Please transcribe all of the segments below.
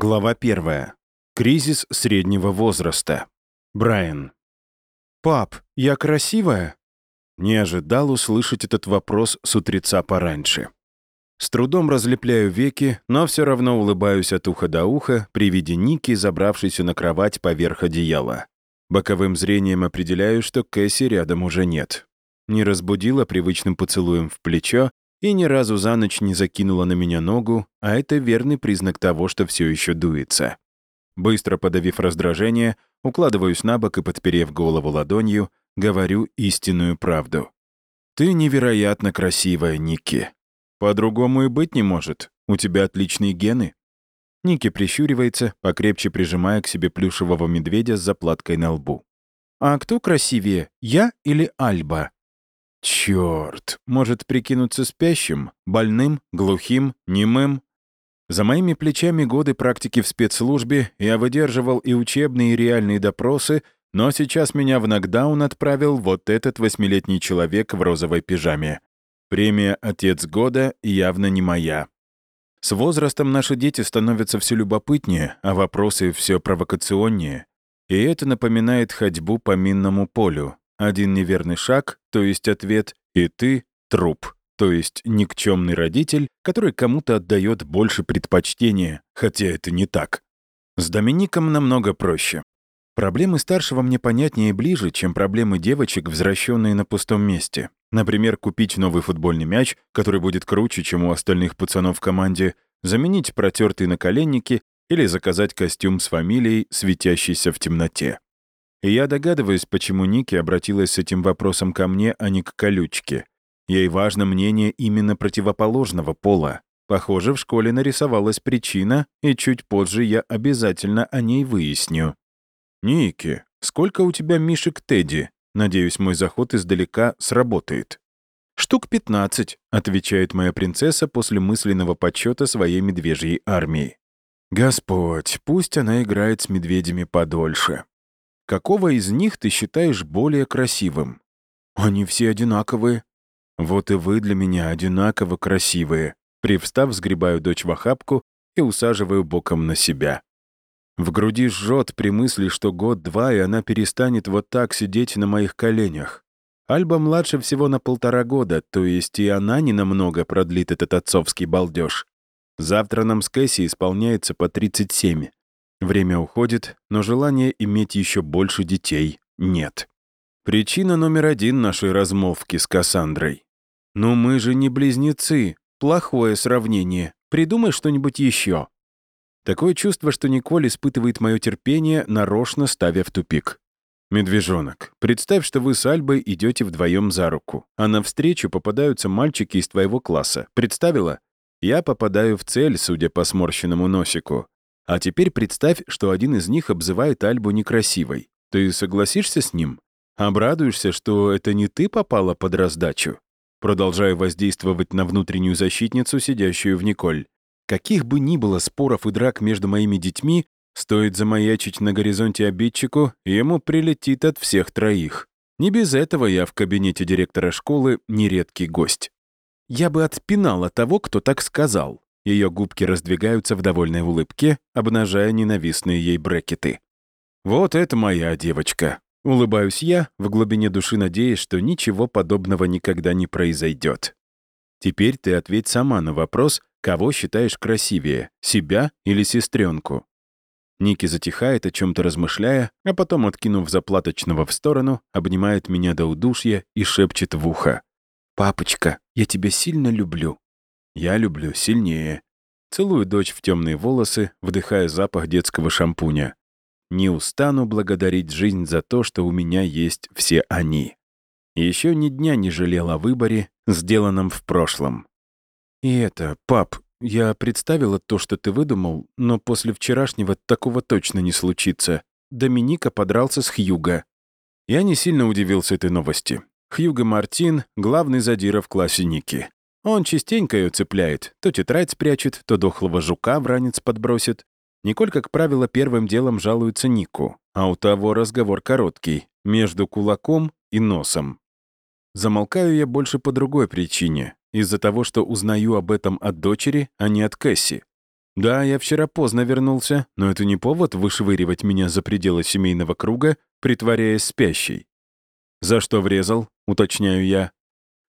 Глава первая. Кризис среднего возраста. Брайан. «Пап, я красивая?» Не ожидал услышать этот вопрос с утреца пораньше. С трудом разлепляю веки, но все равно улыбаюсь от уха до уха при виде Ники, забравшейся на кровать поверх одеяла. Боковым зрением определяю, что Кэсси рядом уже нет. Не разбудила привычным поцелуем в плечо и ни разу за ночь не закинула на меня ногу, а это верный признак того, что все еще дуется. Быстро подавив раздражение, укладываюсь на бок и, подперев голову ладонью, говорю истинную правду. «Ты невероятно красивая, Никки. По-другому и быть не может. У тебя отличные гены». Ники прищуривается, покрепче прижимая к себе плюшевого медведя с заплаткой на лбу. «А кто красивее, я или Альба?» Черт, может прикинуться спящим, больным, глухим, немым? За моими плечами годы практики в спецслужбе, я выдерживал и учебные, и реальные допросы, но сейчас меня в нокдаун отправил вот этот восьмилетний человек в розовой пижаме. Премия «Отец года» явно не моя. С возрастом наши дети становятся все любопытнее, а вопросы все провокационнее. И это напоминает ходьбу по минному полю. Один неверный шаг, то есть ответ, и ты — труп, то есть никчемный родитель, который кому-то отдает больше предпочтения, хотя это не так. С Домиником намного проще. Проблемы старшего мне понятнее и ближе, чем проблемы девочек, возвращенные на пустом месте. Например, купить новый футбольный мяч, который будет круче, чем у остальных пацанов в команде, заменить протертые наколенники или заказать костюм с фамилией, светящийся в темноте. И я догадываюсь, почему Ники обратилась с этим вопросом ко мне, а не к колючке. Ей важно мнение именно противоположного пола. Похоже, в школе нарисовалась причина, и чуть позже я обязательно о ней выясню. «Ники, сколько у тебя мишек Тедди?» Надеюсь, мой заход издалека сработает. «Штук пятнадцать», — отвечает моя принцесса после мысленного подсчета своей медвежьей армии. «Господь, пусть она играет с медведями подольше. Какого из них ты считаешь более красивым? Они все одинаковые. Вот и вы для меня одинаково красивые. Привстав, сгребаю дочь в охапку и усаживаю боком на себя. В груди жжет при мысли, что год-два, и она перестанет вот так сидеть на моих коленях. Альба младше всего на полтора года, то есть и она ненамного продлит этот отцовский балдеж. Завтра нам с Кэсси исполняется по 37. Время уходит, но желания иметь еще больше детей нет. Причина номер один нашей размолвки с Кассандрой. «Ну мы же не близнецы. Плохое сравнение. Придумай что-нибудь еще». Такое чувство, что Николь испытывает мое терпение, нарочно ставя в тупик. «Медвежонок, представь, что вы с Альбой идете вдвоем за руку, а навстречу попадаются мальчики из твоего класса. Представила? Я попадаю в цель, судя по сморщенному носику. А теперь представь, что один из них обзывает Альбу некрасивой. Ты согласишься с ним? Обрадуешься, что это не ты попала под раздачу? Продолжаю воздействовать на внутреннюю защитницу, сидящую в Николь. Каких бы ни было споров и драк между моими детьми, стоит замаячить на горизонте обидчику, ему прилетит от всех троих. Не без этого я в кабинете директора школы нередкий гость. Я бы отпинала того, кто так сказал. Ее губки раздвигаются в довольной улыбке, обнажая ненавистные ей брекеты. «Вот это моя девочка!» Улыбаюсь я, в глубине души надеясь, что ничего подобного никогда не произойдет. Теперь ты ответь сама на вопрос, кого считаешь красивее, себя или сестренку. Ники затихает, о чем то размышляя, а потом, откинув заплаточного в сторону, обнимает меня до удушья и шепчет в ухо. «Папочка, я тебя сильно люблю». Я люблю сильнее. Целую дочь в темные волосы, вдыхая запах детского шампуня. Не устану благодарить жизнь за то, что у меня есть все они. Еще ни дня не жалел о выборе, сделанном в прошлом. И это, пап, я представила то, что ты выдумал, но после вчерашнего такого точно не случится. Доминика подрался с Хьюго. Я не сильно удивился этой новости. Хьюго Мартин — главный задира в классе Ники. Он частенько ее цепляет, то тетрадь спрячет, то дохлого жука в ранец подбросит. Николь, как правило, первым делом жалуется Нику, а у того разговор короткий, между кулаком и носом. Замолкаю я больше по другой причине, из-за того, что узнаю об этом от дочери, а не от Кэсси. Да, я вчера поздно вернулся, но это не повод вышвыривать меня за пределы семейного круга, притворяясь спящей. «За что врезал?» — уточняю я.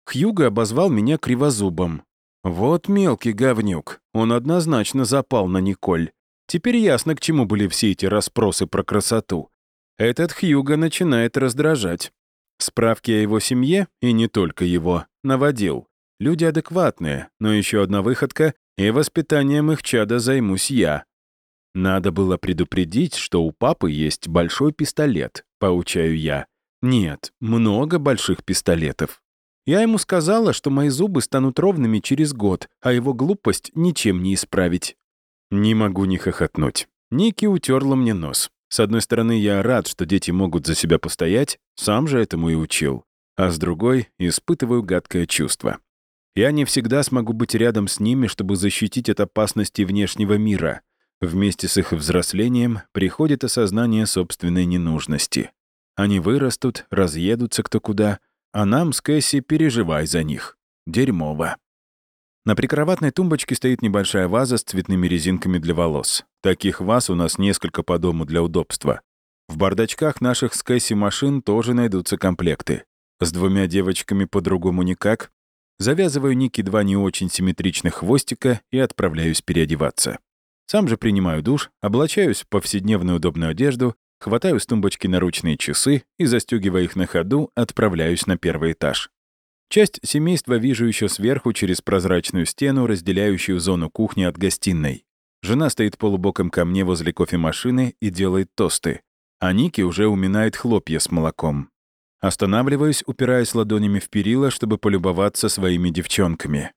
Хьюго обозвал меня кривозубом. Вот мелкий говнюк. Он однозначно запал на Николь. Теперь ясно, к чему были все эти расспросы про красоту. Этот Хьюго начинает раздражать. Справки о его семье, и не только его, наводил. Люди адекватные, но еще одна выходка, и воспитанием их чада займусь я. Надо было предупредить, что у папы есть большой пистолет, поучаю я. Нет, много больших пистолетов. Я ему сказала, что мои зубы станут ровными через год, а его глупость ничем не исправить. Не могу не хохотнуть. Ники утерла мне нос. С одной стороны, я рад, что дети могут за себя постоять, сам же этому и учил. А с другой, испытываю гадкое чувство. Я не всегда смогу быть рядом с ними, чтобы защитить от опасности внешнего мира. Вместе с их взрослением приходит осознание собственной ненужности. Они вырастут, разъедутся кто куда, а нам с Кэсси переживай за них. Дерьмово. На прикроватной тумбочке стоит небольшая ваза с цветными резинками для волос. Таких ваз у нас несколько по дому для удобства. В бардачках наших с Кэсси машин тоже найдутся комплекты. С двумя девочками по-другому никак. Завязываю Ники два не очень симметричных хвостика и отправляюсь переодеваться. Сам же принимаю душ, облачаюсь в повседневную удобную одежду, хватаю с тумбочки наручные часы и, застегивая их на ходу, отправляюсь на первый этаж. Часть семейства вижу еще сверху через прозрачную стену, разделяющую зону кухни от гостиной. Жена стоит полубоком ко мне возле кофемашины и делает тосты, а Ники уже уминает хлопья с молоком. Останавливаюсь, упираясь ладонями в перила, чтобы полюбоваться своими девчонками.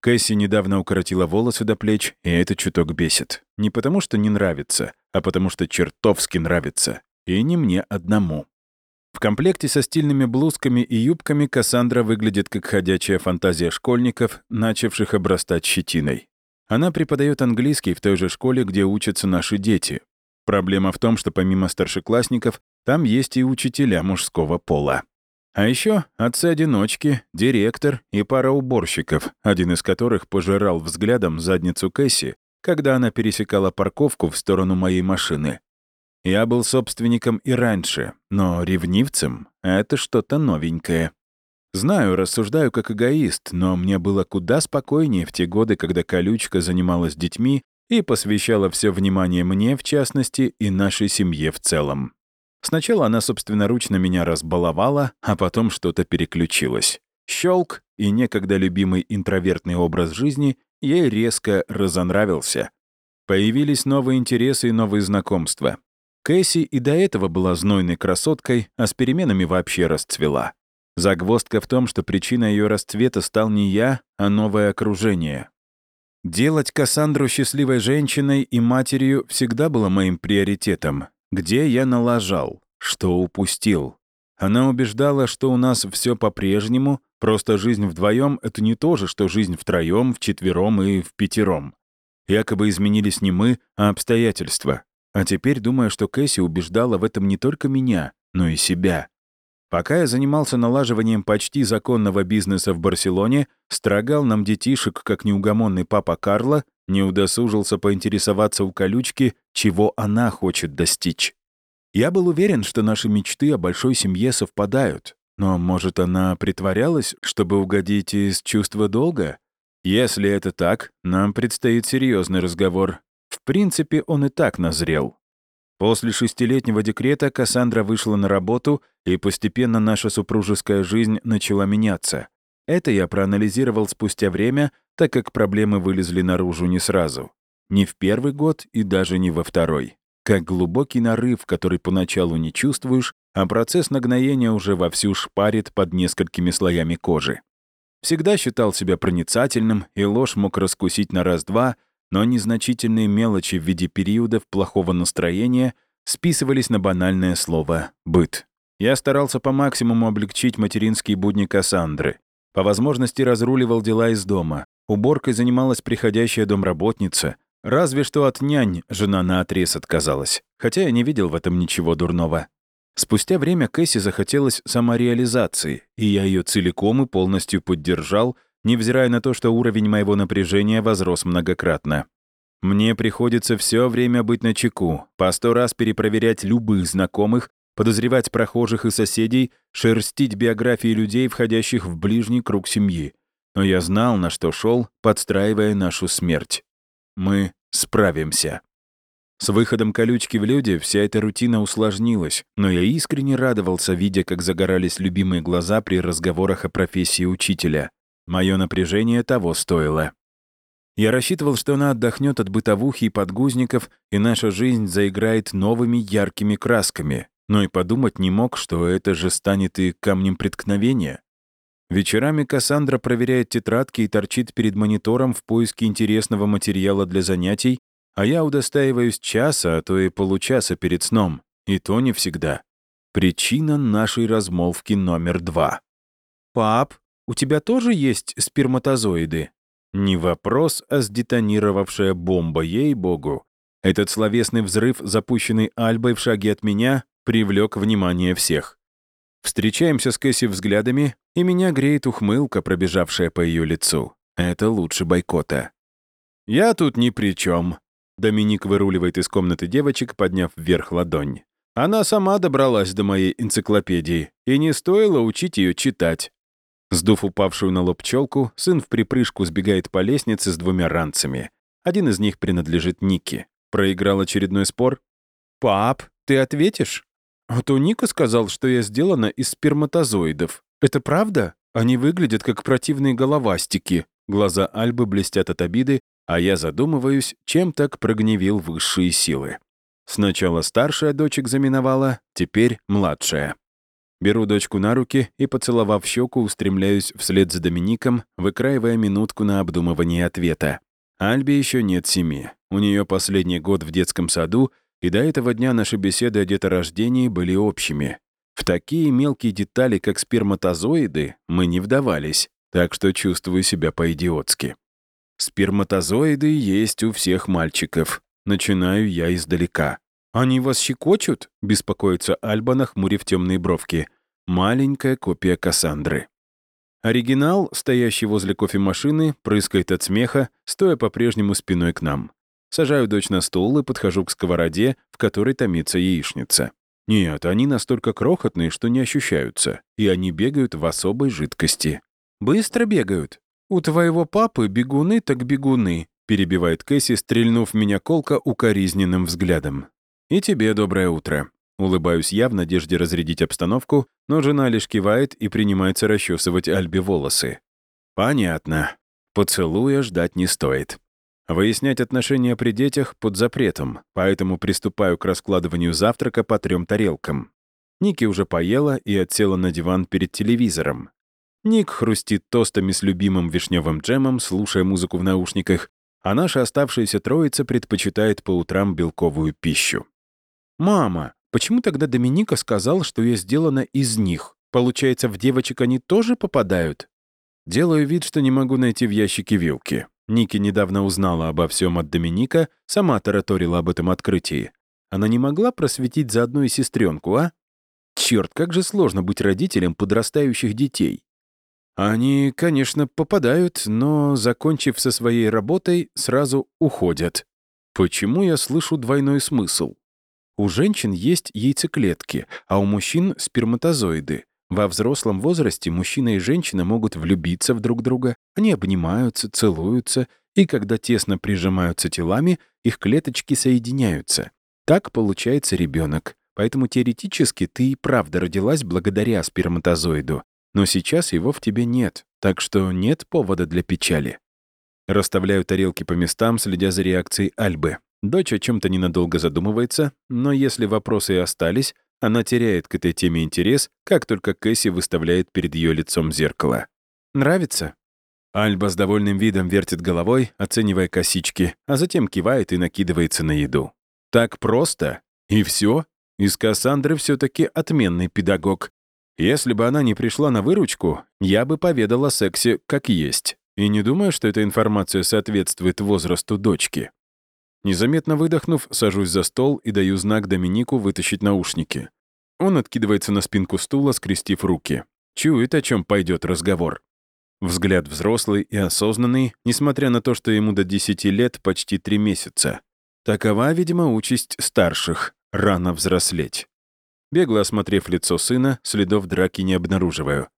Кэсси недавно укоротила волосы до плеч, и это чуток бесит. Не потому что не нравится, а потому что чертовски нравится. И не мне одному. В комплекте со стильными блузками и юбками Кассандра выглядит как ходячая фантазия школьников, начавших обрастать щетиной. Она преподает английский в той же школе, где учатся наши дети. Проблема в том, что помимо старшеклассников, там есть и учителя мужского пола. А еще отцы-одиночки, директор и пара уборщиков, один из которых пожирал взглядом задницу Кэсси, когда она пересекала парковку в сторону моей машины. Я был собственником и раньше, но ревнивцем — это что-то новенькое. Знаю, рассуждаю как эгоист, но мне было куда спокойнее в те годы, когда колючка занималась детьми и посвящала все внимание мне, в частности, и нашей семье в целом. Сначала она собственноручно меня разбаловала, а потом что-то переключилось. Щелк, и некогда любимый интровертный образ жизни ей резко разонравился. Появились новые интересы и новые знакомства. Кэсси и до этого была знойной красоткой, а с переменами вообще расцвела. Загвоздка в том, что причиной ее расцвета стал не я, а новое окружение. Делать Кассандру счастливой женщиной и матерью всегда было моим приоритетом. Где я налажал? Что упустил? Она убеждала, что у нас все по-прежнему, просто жизнь вдвоем это не то же, что жизнь втроем, вчетвером и в пятером. Якобы изменились не мы, а обстоятельства. А теперь думаю, что Кэсси убеждала в этом не только меня, но и себя. Пока я занимался налаживанием почти законного бизнеса в Барселоне, строгал нам детишек, как неугомонный папа Карла, не удосужился поинтересоваться у колючки, чего она хочет достичь. Я был уверен, что наши мечты о большой семье совпадают, но, может, она притворялась, чтобы угодить из чувства долга? Если это так, нам предстоит серьезный разговор, в принципе, он и так назрел. После шестилетнего декрета Кассандра вышла на работу, и постепенно наша супружеская жизнь начала меняться. Это я проанализировал спустя время, так как проблемы вылезли наружу не сразу. Не в первый год и даже не во второй. Как глубокий нарыв, который поначалу не чувствуешь, а процесс нагноения уже вовсю шпарит под несколькими слоями кожи. Всегда считал себя проницательным, и ложь мог раскусить на раз-два, но незначительные мелочи в виде периодов плохого настроения списывались на банальное слово «быт». Я старался по максимуму облегчить материнские будни Кассандры. По возможности разруливал дела из дома. Уборкой занималась приходящая домработница. Разве что от нянь жена наотрез отказалась. Хотя я не видел в этом ничего дурного. Спустя время Кэсси захотелось самореализации, и я ее целиком и полностью поддержал, невзирая на то, что уровень моего напряжения возрос многократно. Мне приходится все время быть на чеку, по сто раз перепроверять любых знакомых, подозревать прохожих и соседей, шерстить биографии людей, входящих в ближний круг семьи. Но я знал, на что шел, подстраивая нашу смерть. Мы справимся. С выходом колючки в люди вся эта рутина усложнилась, но я искренне радовался, видя, как загорались любимые глаза при разговорах о профессии учителя. Мое напряжение того стоило. Я рассчитывал, что она отдохнет от бытовухи и подгузников, и наша жизнь заиграет новыми яркими красками. Но и подумать не мог, что это же станет и камнем преткновения. Вечерами Кассандра проверяет тетрадки и торчит перед монитором в поиске интересного материала для занятий, а я удостаиваюсь часа, а то и получаса перед сном. И то не всегда. Причина нашей размолвки номер два. «Пап, у тебя тоже есть сперматозоиды?» Не вопрос, а сдетонировавшая бомба, ей-богу. Этот словесный взрыв, запущенный Альбой в шаге от меня, привлек внимание всех. Встречаемся с Кэсси взглядами, и меня греет ухмылка, пробежавшая по ее лицу. Это лучше бойкота. «Я тут ни при чем, Доминик выруливает из комнаты девочек, подняв вверх ладонь. Она сама добралась до моей энциклопедии, и не стоило учить ее читать. Сдув упавшую на лоб челку, сын в припрыжку сбегает по лестнице с двумя ранцами. Один из них принадлежит Нике. Проиграл очередной спор. «Пап, ты ответишь?» «А то Ника сказал, что я сделана из сперматозоидов. Это правда? Они выглядят как противные головастики». Глаза Альбы блестят от обиды, а я задумываюсь, чем так прогневил высшие силы. Сначала старшая дочь экзаменовала, теперь младшая. Беру дочку на руки и, поцеловав щеку, устремляюсь вслед за Домиником, выкраивая минутку на обдумывание ответа. Альбе еще нет семи. У нее последний год в детском саду, и до этого дня наши беседы о деторождении были общими. В такие мелкие детали, как сперматозоиды, мы не вдавались, так что чувствую себя по-идиотски. Сперматозоиды есть у всех мальчиков. Начинаю я издалека. «Они вас щекочут?» — беспокоится Альба, нахмурив темные бровки. Маленькая копия Кассандры. Оригинал, стоящий возле кофемашины, прыскает от смеха, стоя по-прежнему спиной к нам. Сажаю дочь на стул и подхожу к сковороде, в которой томится яичница. Нет, они настолько крохотные, что не ощущаются, и они бегают в особой жидкости. Быстро бегают. «У твоего папы бегуны так бегуны», — перебивает Кэсси, стрельнув меня колко укоризненным взглядом. «И тебе доброе утро». Улыбаюсь я в надежде разрядить обстановку, но жена лишь кивает и принимается расчесывать Альбе волосы. «Понятно. Поцелуя ждать не стоит». Выяснять отношения при детях под запретом, поэтому приступаю к раскладыванию завтрака по трем тарелкам. Ники уже поела и отсела на диван перед телевизором. Ник хрустит тостами с любимым вишневым джемом, слушая музыку в наушниках, а наша оставшаяся троица предпочитает по утрам белковую пищу. «Мама, почему тогда Доминика сказал, что я сделана из них? Получается, в девочек они тоже попадают?» Делаю вид, что не могу найти в ящике вилки. Ники недавно узнала обо всем от Доминика, сама тараторила об этом открытии. Она не могла просветить заодно и сестренку, а? Черт, как же сложно быть родителем подрастающих детей. Они, конечно, попадают, но, закончив со своей работой, сразу уходят. Почему я слышу двойной смысл? У женщин есть яйцеклетки, а у мужчин — сперматозоиды. Во взрослом возрасте мужчина и женщина могут влюбиться в друг друга, они обнимаются, целуются, и когда тесно прижимаются телами, их клеточки соединяются. Так получается ребенок. Поэтому теоретически ты и правда родилась благодаря сперматозоиду, но сейчас его в тебе нет, так что нет повода для печали. Расставляю тарелки по местам, следя за реакцией Альбы. Дочь о чем то ненадолго задумывается, но если вопросы и остались, она теряет к этой теме интерес, как только Кэсси выставляет перед ее лицом зеркало. «Нравится?» Альба с довольным видом вертит головой, оценивая косички, а затем кивает и накидывается на еду. Так просто. И все. Из Кассандры все таки отменный педагог. Если бы она не пришла на выручку, я бы поведал о сексе как есть. И не думаю, что эта информация соответствует возрасту дочки. Незаметно выдохнув, сажусь за стол и даю знак Доминику вытащить наушники. Он откидывается на спинку стула, скрестив руки. Чует, о чем пойдет разговор. Взгляд взрослый и осознанный, несмотря на то, что ему до 10 лет почти 3 месяца. Такова, видимо, участь старших — рано взрослеть. Бегло осмотрев лицо сына, следов драки не обнаруживаю.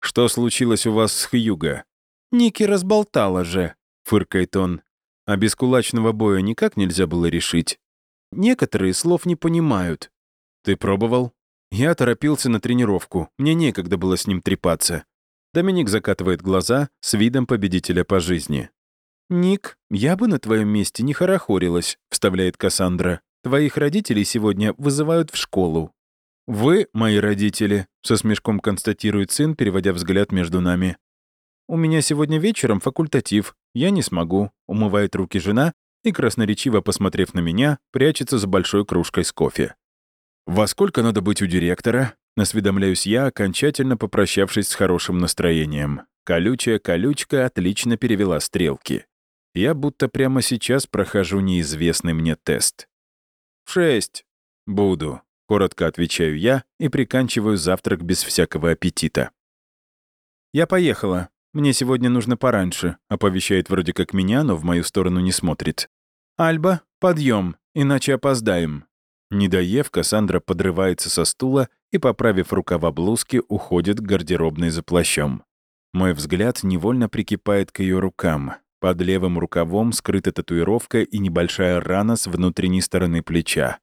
«Что случилось у вас с Хьюго?» «Ники разболтала же», — фыркает он. «А без кулачного боя никак нельзя было решить. Некоторые слов не понимают. Ты пробовал?» Я торопился на тренировку, мне некогда было с ним трепаться. Доминик закатывает глаза с видом победителя по жизни. «Ник, я бы на твоем месте не хорохорилась», — вставляет Кассандра. «Твоих родителей сегодня вызывают в школу». «Вы мои родители», — со смешком констатирует сын, переводя взгляд между нами. «У меня сегодня вечером факультатив. Я не смогу», — умывает руки жена и, красноречиво посмотрев на меня, прячется за большой кружкой с кофе. «Во сколько надо быть у директора?» — осведомляюсь я, окончательно попрощавшись с хорошим настроением. Колючая колючка отлично перевела стрелки. Я будто прямо сейчас прохожу неизвестный мне тест. «В шесть. Буду», — коротко отвечаю я и приканчиваю завтрак без всякого аппетита. «Я поехала. Мне сегодня нужно пораньше», — оповещает вроде как меня, но в мою сторону не смотрит. «Альба, подъем, иначе опоздаем». Не доев, Кассандра подрывается со стула и, поправив рукава блузки, уходит к гардеробной за плащом. Мой взгляд невольно прикипает к ее рукам. Под левым рукавом скрыта татуировка и небольшая рана с внутренней стороны плеча.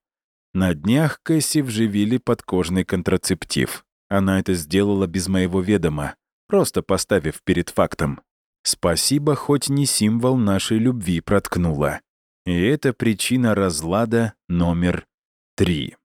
На днях Кэсси вживили подкожный контрацептив. Она это сделала без моего ведома, просто поставив перед фактом. Спасибо, хоть не символ нашей любви проткнула. И это причина разлада номер 3.